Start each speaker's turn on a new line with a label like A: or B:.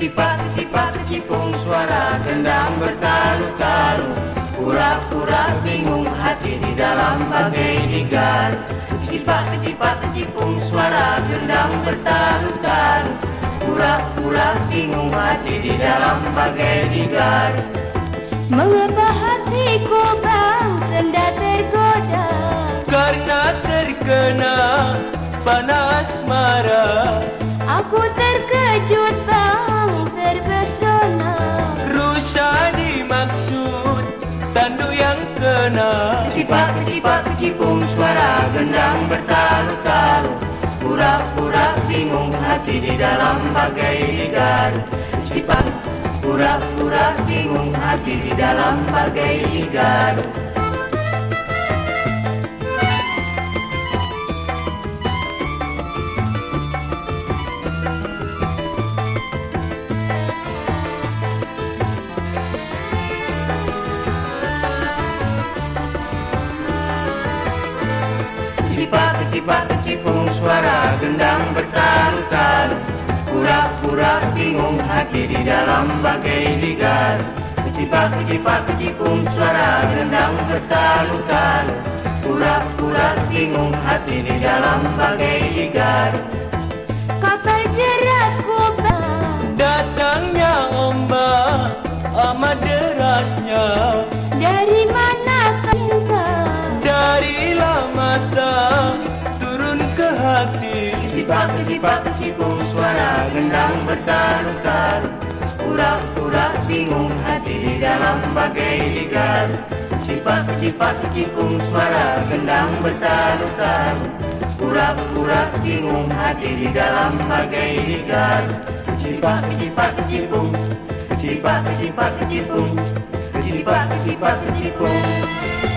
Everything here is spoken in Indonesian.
A: Kecipak-kecipak kecipung suara gendang bertalu-talu. Pura-pura bingung hati di dalam bagai digar. Kecipak-kecipak kecipung suara gendang bertalu-talu. Pura-pura bingung hati di dalam bagai digar.
B: Mengapa hatiku bang senda tergoda?
A: Karena terkena panas marah
B: Aku
A: kena Kecipak-kecipak kecipung suara gendang bertalu-talu. Pura-pura bingung hati di dalam bagai ligar. Kecipak pura-pura bingung hati di dalam bagai ligar Kecipak-kecipak kecipung suara gendang bertalu-talu Pura-pura bingung hati di dalam bagai ligar. Kecipak-kecipak kecipung suara gendang bertalu-talu Pura-pura bingung hati di dalam bagai ligar.
B: Kapal jeratku bang.
A: Datangnya ombak amat hati. Kecipung suara gendang bertalu-talu Pura-pura bingung hati di dalam bagai ligar kecipung suara gendang bertalu-talu Pura-pura bingung hati di dalam bagai ligar kecipung Kecipak-kecipak kecipung